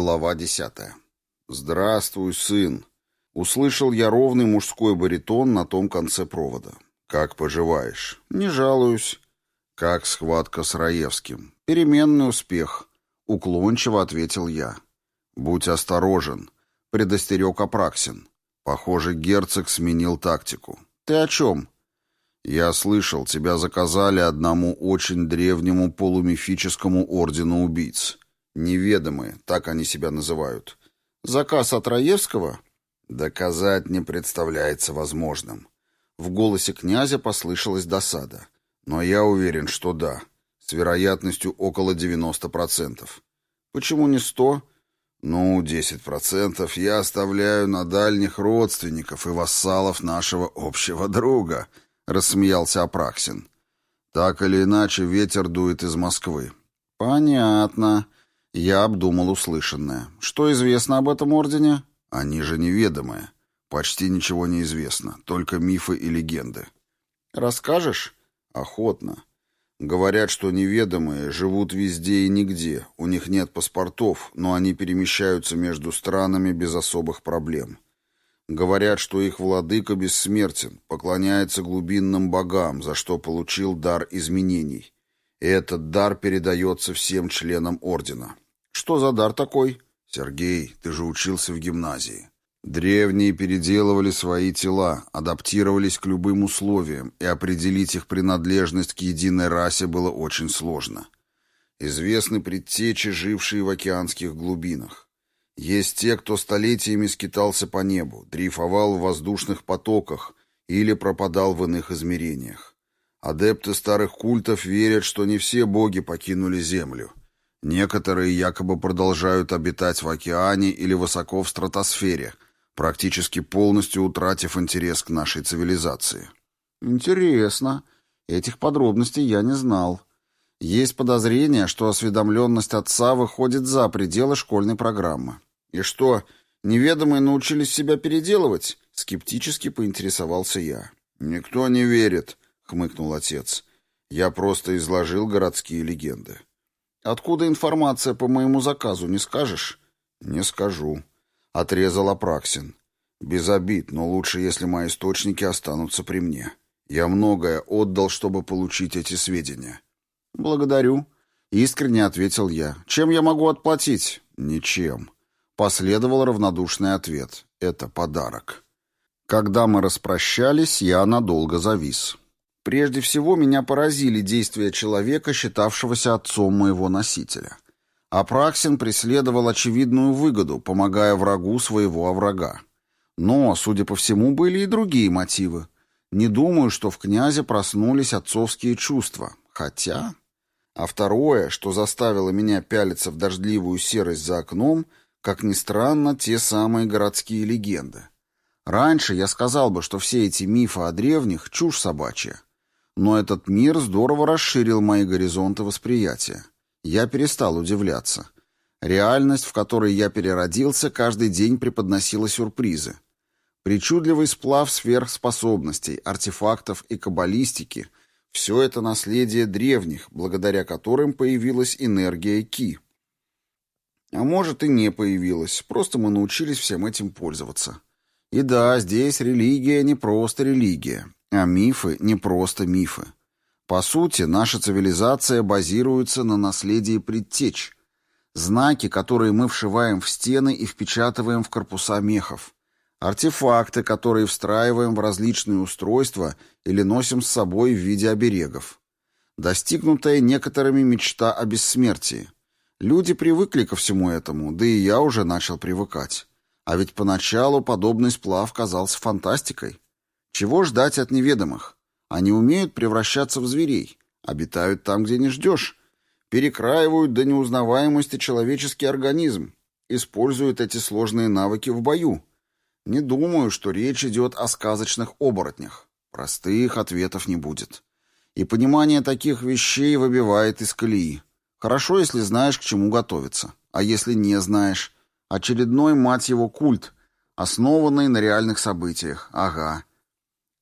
Глава десятая. «Здравствуй, сын!» Услышал я ровный мужской баритон на том конце провода. «Как поживаешь?» «Не жалуюсь». «Как схватка с Раевским?» «Переменный успех», — уклончиво ответил я. «Будь осторожен», — предостерег Апраксин. Похоже, герцог сменил тактику. «Ты о чем?» «Я слышал, тебя заказали одному очень древнему полумифическому ордену убийц». Неведомые, так они себя называют. Заказ от Раевского? Доказать не представляется возможным. В голосе князя послышалась досада. Но я уверен, что да. С вероятностью около 90%. Почему не 100? Ну, 10% я оставляю на дальних родственников и вассалов нашего общего друга, рассмеялся Апраксин. Так или иначе, ветер дует из Москвы. Понятно. Я обдумал услышанное. Что известно об этом ордене? Они же неведомые. Почти ничего не известно, только мифы и легенды. Расскажешь? Охотно. Говорят, что неведомые живут везде и нигде. У них нет паспортов, но они перемещаются между странами без особых проблем. Говорят, что их владыка бессмертен, поклоняется глубинным богам, за что получил дар изменений. И этот дар передается всем членам ордена. Что за дар такой? Сергей, ты же учился в гимназии. Древние переделывали свои тела, адаптировались к любым условиям, и определить их принадлежность к единой расе было очень сложно. Известны предтечи, жившие в океанских глубинах. Есть те, кто столетиями скитался по небу, дрейфовал в воздушных потоках или пропадал в иных измерениях. Адепты старых культов верят, что не все боги покинули Землю. Некоторые якобы продолжают обитать в океане или высоко в стратосфере, практически полностью утратив интерес к нашей цивилизации. Интересно. Этих подробностей я не знал. Есть подозрение, что осведомленность отца выходит за пределы школьной программы. И что, неведомые научились себя переделывать? Скептически поинтересовался я. Никто не верит, хмыкнул отец. Я просто изложил городские легенды. Откуда информация по моему заказу, не скажешь? Не скажу, отрезал Апраксин. Без обид, но лучше, если мои источники останутся при мне. Я многое отдал, чтобы получить эти сведения. Благодарю, искренне ответил я. Чем я могу отплатить? Ничем. Последовал равнодушный ответ. Это подарок. Когда мы распрощались, я надолго завис. Прежде всего, меня поразили действия человека, считавшегося отцом моего носителя. Апраксин преследовал очевидную выгоду, помогая врагу своего врага. Но, судя по всему, были и другие мотивы. Не думаю, что в князе проснулись отцовские чувства. Хотя... А второе, что заставило меня пялиться в дождливую серость за окном, как ни странно, те самые городские легенды. Раньше я сказал бы, что все эти мифы о древних — чушь собачья. Но этот мир здорово расширил мои горизонты восприятия. Я перестал удивляться. Реальность, в которой я переродился, каждый день преподносила сюрпризы. Причудливый сплав сверхспособностей, артефактов и каббалистики — все это наследие древних, благодаря которым появилась энергия Ки. А может и не появилась, просто мы научились всем этим пользоваться. И да, здесь религия не просто религия. А мифы не просто мифы. По сути, наша цивилизация базируется на наследии предтеч. Знаки, которые мы вшиваем в стены и впечатываем в корпуса мехов. Артефакты, которые встраиваем в различные устройства или носим с собой в виде оберегов. Достигнутая некоторыми мечта о бессмертии. Люди привыкли ко всему этому, да и я уже начал привыкать. А ведь поначалу подобный сплав казался фантастикой. Чего ждать от неведомых? Они умеют превращаться в зверей, обитают там, где не ждешь, перекраивают до неузнаваемости человеческий организм, используют эти сложные навыки в бою. Не думаю, что речь идет о сказочных оборотнях. Простых ответов не будет. И понимание таких вещей выбивает из колеи. Хорошо, если знаешь, к чему готовиться. А если не знаешь? Очередной, мать его, культ, основанный на реальных событиях. Ага.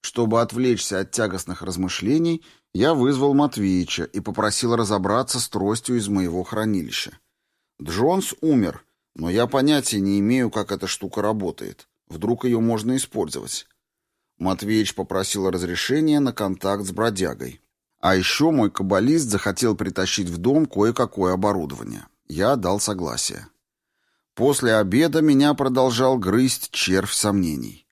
Чтобы отвлечься от тягостных размышлений, я вызвал Матвеича и попросил разобраться с тростью из моего хранилища. Джонс умер, Но я понятия не имею, как эта штука работает. Вдруг ее можно использовать. Матвеич попросил разрешения на контакт с бродягой. А еще мой каббалист захотел притащить в дом кое-какое оборудование. Я дал согласие. После обеда меня продолжал грызть червь сомнений.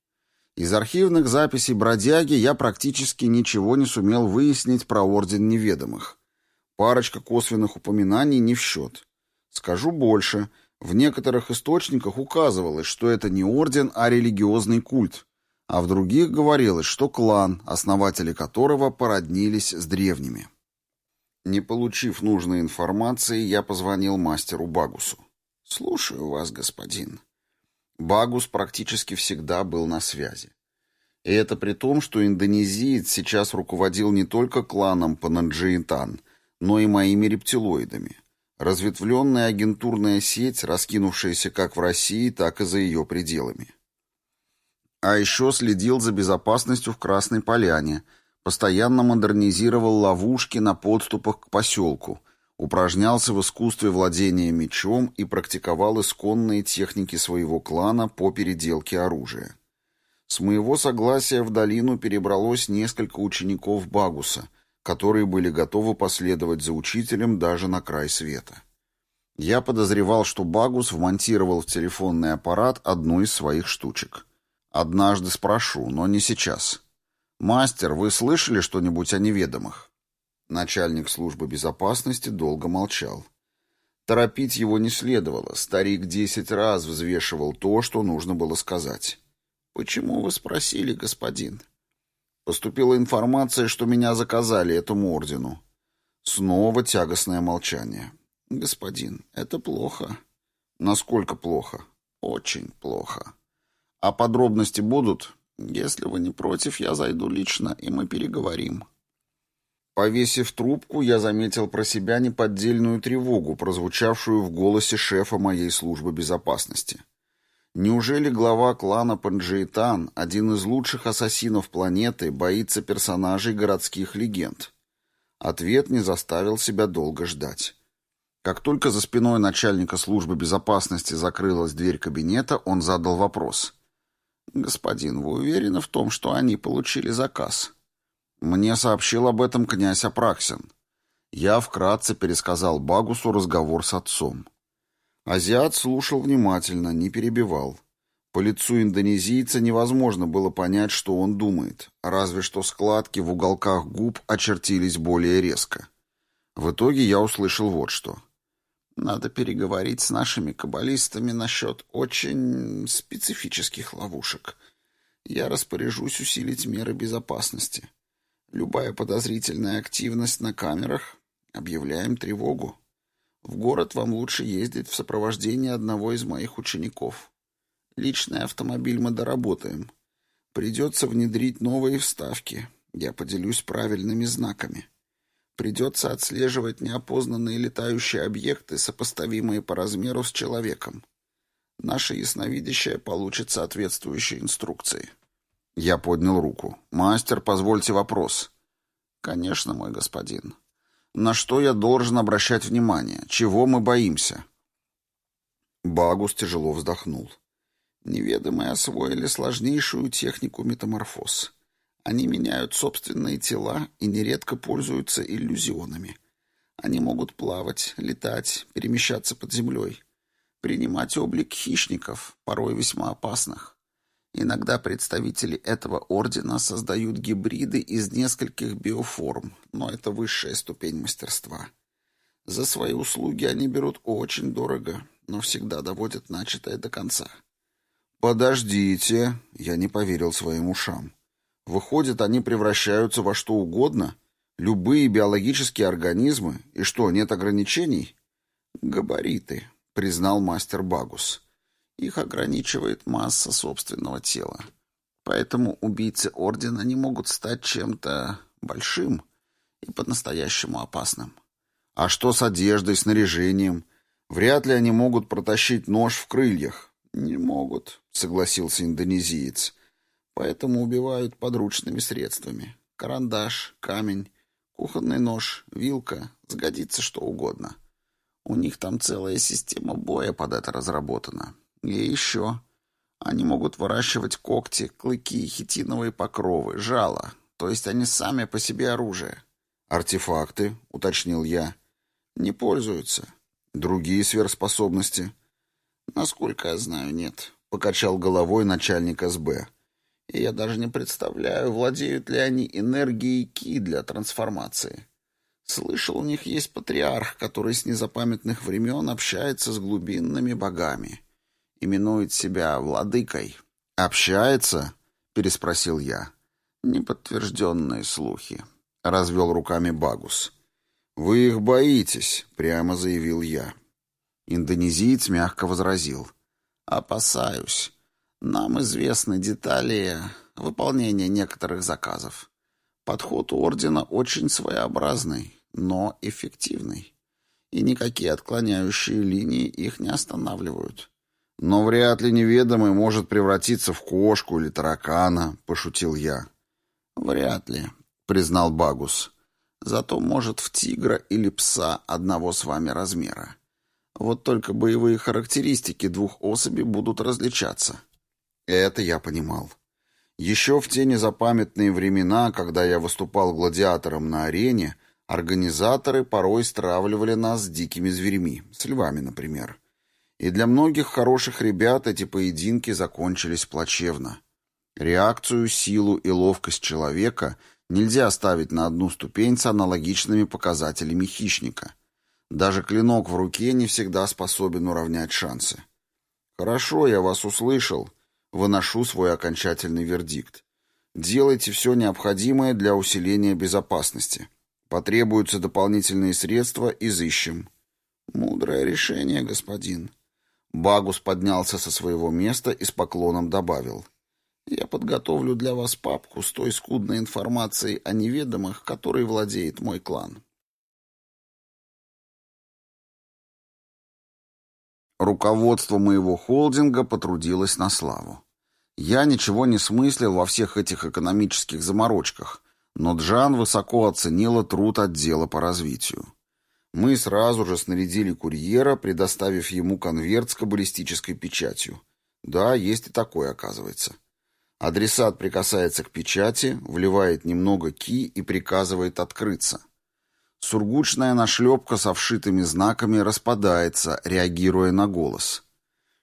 Из архивных записей бродяги я практически ничего не сумел выяснить про Орден Неведомых. Парочка косвенных упоминаний не в счет. Скажу больше, в некоторых источниках указывалось, что это не орден, а религиозный культ, а в других говорилось, что клан, основатели которого породнились с древними. Не получив нужной информации, я позвонил мастеру Багусу. «Слушаю вас, господин». Багус практически всегда был на связи. И это при том, что индонезиец сейчас руководил не только кланом Пананджиитан, но и моими рептилоидами. Разветвленная агентурная сеть, раскинувшаяся как в России, так и за ее пределами. А еще следил за безопасностью в Красной Поляне, постоянно модернизировал ловушки на подступах к поселку, упражнялся в искусстве владения мечом и практиковал исконные техники своего клана по переделке оружия. С моего согласия в долину перебралось несколько учеников Багуса, которые были готовы последовать за учителем даже на край света. Я подозревал, что Багус вмонтировал в телефонный аппарат одну из своих штучек. Однажды спрошу, но не сейчас. «Мастер, вы слышали что-нибудь о неведомых?» Начальник службы безопасности долго молчал. Торопить его не следовало. Старик десять раз взвешивал то, что нужно было сказать. «Почему вы спросили, господин?» Поступила информация, что меня заказали этому ордену. Снова тягостное молчание. «Господин, это плохо». «Насколько плохо?» «Очень плохо». А подробности будут? Если вы не против, я зайду лично, и мы переговорим. Повесив трубку, я заметил про себя неподдельную тревогу, прозвучавшую в голосе шефа моей службы безопасности. Неужели глава клана Панджиитан, один из лучших ассасинов планеты, боится персонажей городских легенд? Ответ не заставил себя долго ждать. Как только за спиной начальника службы безопасности закрылась дверь кабинета, он задал вопрос. «Господин, вы уверены в том, что они получили заказ?» Мне сообщил об этом князь Апраксин. Я вкратце пересказал Багусу разговор с отцом. Азиат слушал внимательно, не перебивал. По лицу индонезийца невозможно было понять, что он думает, разве что складки в уголках губ очертились более резко. В итоге я услышал вот что — надо переговорить с нашими каббалистами насчет очень специфических ловушек. Я распоряжусь усилить меры безопасности. Любая подозрительная активность на камерах — объявляем тревогу. В город вам лучше ездить в сопровождении одного из моих учеников. Личный автомобиль мы доработаем. Придется внедрить новые вставки. Я поделюсь правильными знаками. Придется отслеживать неопознанные летающие объекты, сопоставимые по размеру с человеком. Наше ясновидящее получит соответствующие инструкции. Я поднял руку. «Мастер, позвольте вопрос». «Конечно, мой господин. На что я должен обращать внимание? Чего мы боимся?» Багус тяжело вздохнул. Неведомые освоили сложнейшую технику метаморфоз. Они меняют собственные тела и нередко пользуются иллюзионами. Они могут плавать, летать, перемещаться под землей, принимать облик хищников, порой весьма опасных. Иногда представители этого ордена создают гибриды из нескольких биоформ, но это высшая ступень мастерства. За свои услуги они берут очень дорого, но всегда доводят начатое до конца. «Подождите!» — я не поверил своим ушам. Выходит, они превращаются во что угодно? Любые биологические организмы? И что, нет ограничений? Габариты, признал мастер Багус. Их ограничивает масса собственного тела. Поэтому убийцы Ордена не могут стать чем-то большим и по-настоящему опасным. А что с одеждой, снаряжением? Вряд ли они могут протащить нож в крыльях. Не могут, согласился индонезиец поэтому убивают подручными средствами. Карандаш, камень, кухонный нож, вилка, сгодится что угодно. У них там целая система боя под это разработана. И еще. Они могут выращивать когти, клыки, хитиновые покровы, жало. То есть они сами по себе оружие. «Артефакты», — уточнил я. «Не пользуются. Другие сверхспособности?» «Насколько я знаю, нет», — покачал головой начальник СБ. «И я даже не представляю, владеют ли они энергией Ки для трансформации. Слышал, у них есть патриарх, который с незапамятных времен общается с глубинными богами. Именует себя владыкой». «Общается?» — переспросил я. «Неподтвержденные слухи», — развел руками Багус. «Вы их боитесь», — прямо заявил я. Индонезиец мягко возразил. «Опасаюсь. Нам известны детали выполнения некоторых заказов. Подход у Ордена очень своеобразный, но эффективный. И никакие отклоняющие линии их не останавливают». «Но вряд ли неведомый может превратиться в кошку или таракана», — пошутил я. «Вряд ли», — признал Багус. «Зато, может, в тигра или пса одного с вами размера. Вот только боевые характеристики двух особей будут различаться». Это я понимал. Еще в те незапамятные времена, когда я выступал гладиатором на арене, организаторы порой стравливали нас с дикими зверьми, с львами, например. И для многих хороших ребят эти поединки закончились плачевно. Реакцию, силу и ловкость человека — нельзя ставить на одну ступень с аналогичными показателями хищника. Даже клинок в руке не всегда способен уравнять шансы. «Хорошо, я вас услышал. Выношу свой окончательный вердикт. Делайте все необходимое для усиления безопасности. Потребуются дополнительные средства, изыщем». «Мудрое решение, господин». Багус поднялся со своего места и с поклоном добавил. Я подготовлю для вас папку с той скудной информацией о неведомых, которой владеет мой клан. Руководство моего холдинга потрудилось на славу. Я ничего не смыслил во всех этих экономических заморочках, но Джан высоко оценила труд отдела по развитию. Мы сразу же снарядили курьера, предоставив ему конверт с каббалистической печатью. Да, есть и такое, оказывается. Адресат прикасается к печати, вливает немного ки и приказывает открыться. Сургучная нашлепка со вшитыми знаками распадается, реагируя на голос.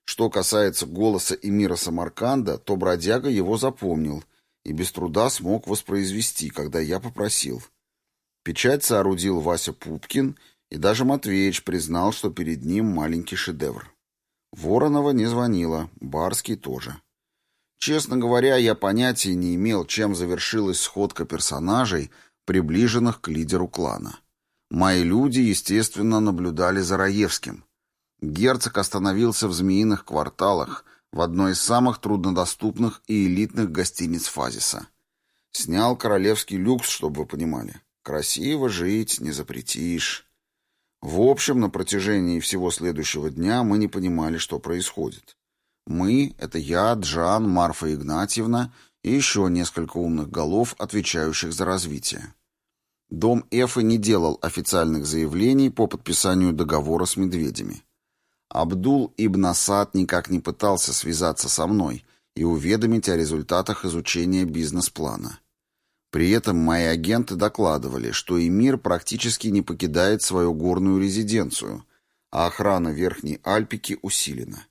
Что касается голоса Эмира Самарканда, то бродяга его запомнил и без труда смог воспроизвести, когда я попросил. Печать соорудил Вася Пупкин, и даже Матвеич признал, что перед ним маленький шедевр. Воронова не звонила, Барский тоже. Честно говоря, я понятия не имел, чем завершилась сходка персонажей, приближенных к лидеру клана. Мои люди, естественно, наблюдали за Раевским. Герцог остановился в Змеиных кварталах, в одной из самых труднодоступных и элитных гостиниц Фазиса. Снял королевский люкс, чтобы вы понимали. Красиво жить не запретишь. В общем, на протяжении всего следующего дня мы не понимали, что происходит. Мы — это я, Джан, Марфа Игнатьевна и еще несколько умных голов, отвечающих за развитие. Дом Эфы не делал официальных заявлений по подписанию договора с медведями. Абдул Ибн Асад никак не пытался связаться со мной и уведомить о результатах изучения бизнес-плана. При этом мои агенты докладывали, что Эмир практически не покидает свою горную резиденцию, а охрана Верхней Альпики усилена.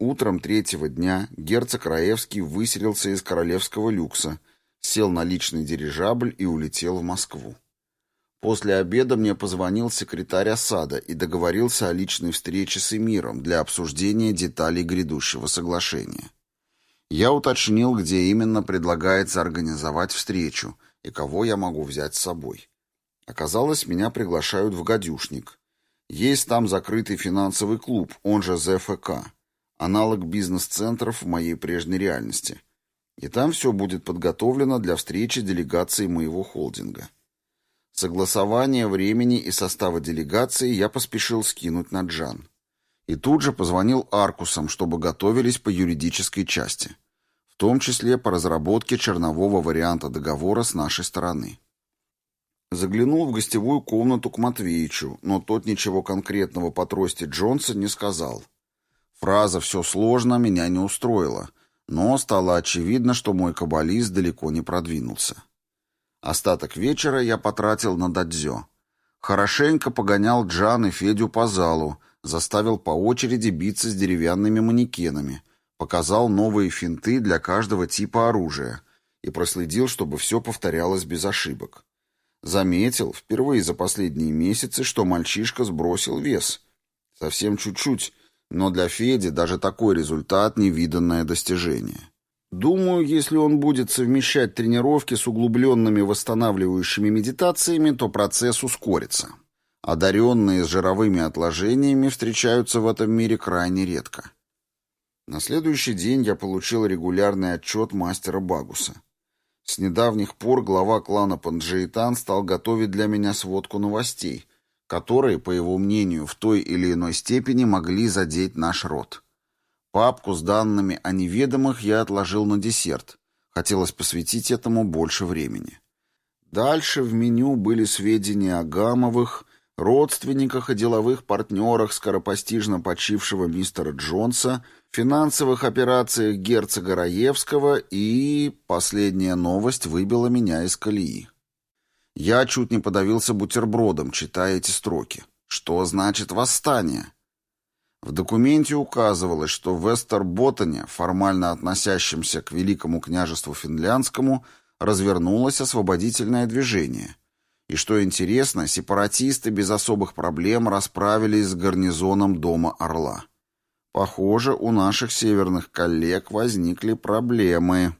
Утром третьего дня герцог Раевский выселился из королевского люкса, сел на личный дирижабль и улетел в Москву. После обеда мне позвонил секретарь осада и договорился о личной встрече с эмиром для обсуждения деталей грядущего соглашения. Я уточнил, где именно предлагается организовать встречу и кого я могу взять с собой. Оказалось, меня приглашают в «Гадюшник». Есть там закрытый финансовый клуб, он же ЗФК аналог бизнес-центров в моей прежней реальности. И там все будет подготовлено для встречи делегации моего холдинга. Согласование времени и состава делегации я поспешил скинуть на Джан. И тут же позвонил Аркусам, чтобы готовились по юридической части, в том числе по разработке чернового варианта договора с нашей стороны. Заглянул в гостевую комнату к Матвеичу, но тот ничего конкретного по трости Джонса не сказал. Фраза «все сложно» меня не устроила, но стало очевидно, что мой каббалист далеко не продвинулся. Остаток вечера я потратил на дадзё. Хорошенько погонял Джан и Федю по залу, заставил по очереди биться с деревянными манекенами, показал новые финты для каждого типа оружия и проследил, чтобы все повторялось без ошибок. Заметил, впервые за последние месяцы, что мальчишка сбросил вес. Совсем чуть-чуть, но для Феди даже такой результат — невиданное достижение. Думаю, если он будет совмещать тренировки с углубленными восстанавливающими медитациями, то процесс ускорится. Одаренные с жировыми отложениями встречаются в этом мире крайне редко. На следующий день я получил регулярный отчет мастера Багуса. С недавних пор глава клана Панджиитан стал готовить для меня сводку новостей, которые, по его мнению, в той или иной степени могли задеть наш род. Папку с данными о неведомых я отложил на десерт. Хотелось посвятить этому больше времени. Дальше в меню были сведения о Гамовых, родственниках и деловых партнерах скоропостижно почившего мистера Джонса, финансовых операциях герцога Раевского и... Последняя новость выбила меня из колеи. Я чуть не подавился бутербродом, читая эти строки. Что значит восстание? В документе указывалось, что в Вестерботтоне, формально относящемся к Великому княжеству Финляндскому, развернулось освободительное движение – и что интересно, сепаратисты без особых проблем расправились с гарнизоном дома Орла. Похоже, у наших северных коллег возникли проблемы.